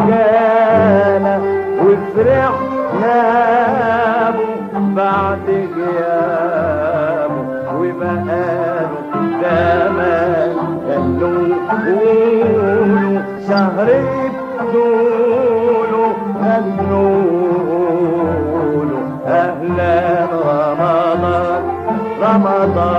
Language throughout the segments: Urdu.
رجالة وفرحنا به بعد غيابه وبقاله زمان قالوا قولوا شهر بدوله قالوا أهلا رمضان رمضان.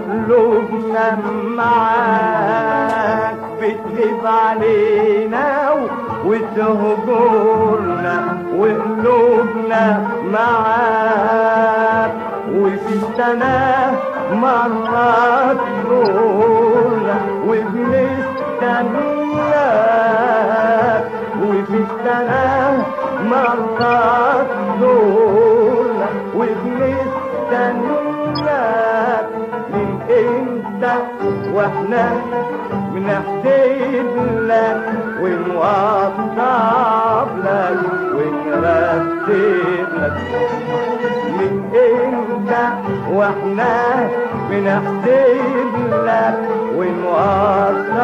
وقلوبنا معاك بتغيب علينا وتهجرنا وقلوبنا معاك وفي السنة مرات تزورنا وبنستناك وفي السنة واحنا بنحسب لك ونوضب لك ونرتب لك من امتى واحنا بنحسب لك ونوضب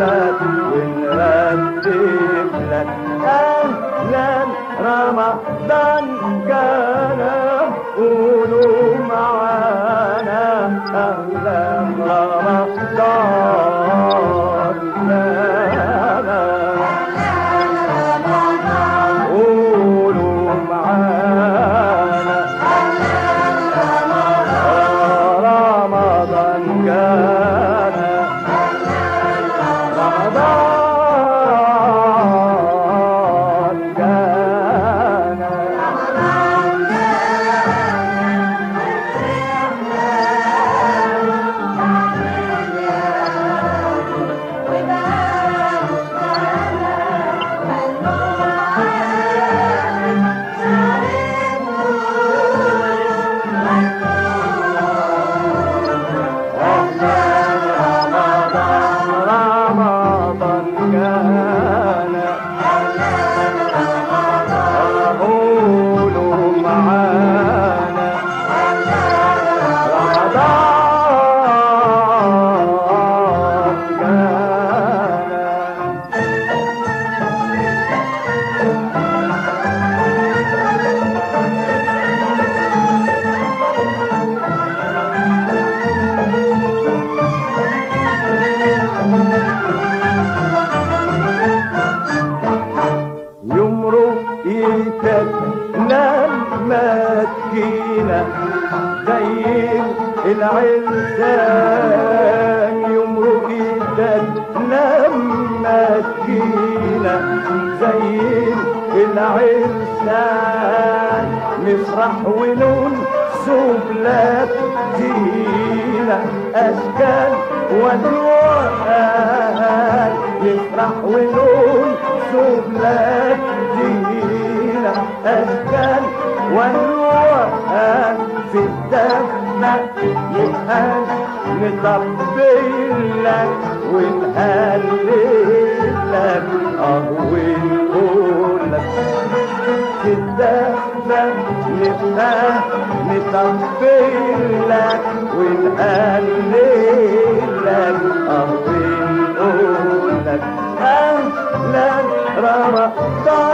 لك ونرتب لك اهلا رمضان كان كان تجينا زي العرسان يمرق ايدك لما تجينا زي العرسان نفرح ونون سبلات زينة أشكال والوان نفرح ونون سبلات زينة أشكال والوان في الدفنة نتهان نطبل لك ونهلل لك اه ونقول لك الدفة نبقى نطبل لك ونهلل لك اه ونقول لك اهلا رمضان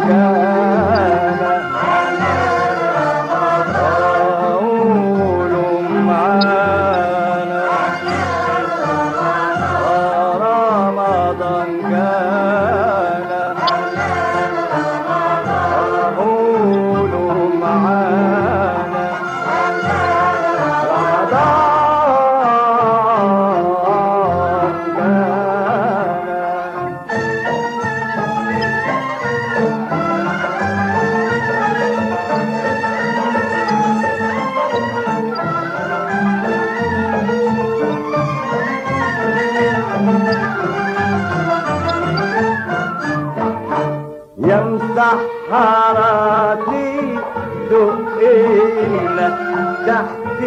Yeah. دقينا تحت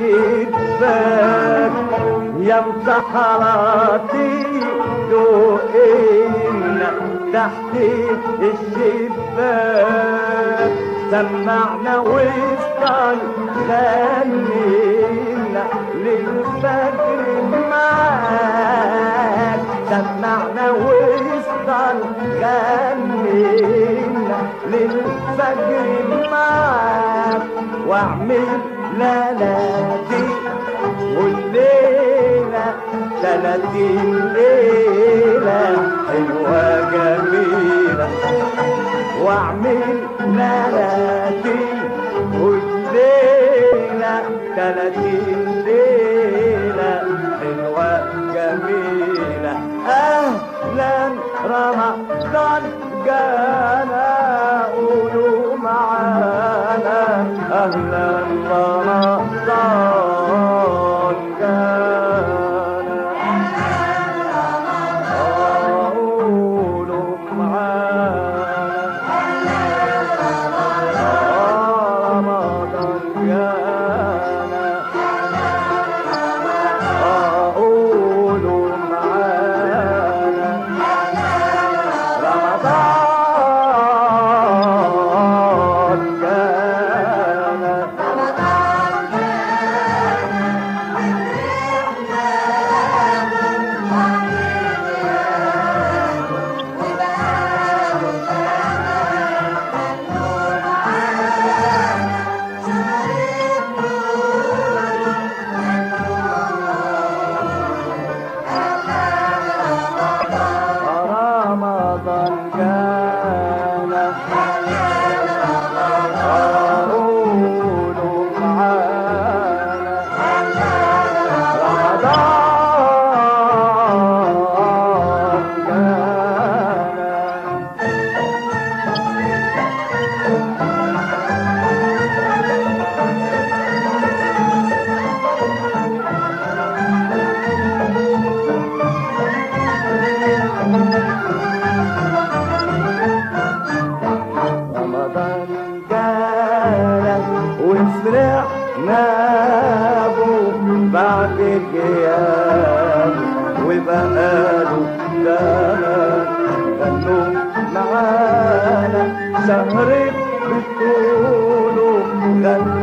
الشباك يا مسحراتي دقينا تحت الشباك سمعنا وسطا غنينا للفجر معاك سمعنا وسطا غنينا للفجر معاك واعمل ليلتي والليلة ثلاثين الليلة حلوة جميلة. واعمل ليلتي والليلة ثلاثين بعد غياب وبقاله زمان غنوا معانا سهرة بتقولوا غنوا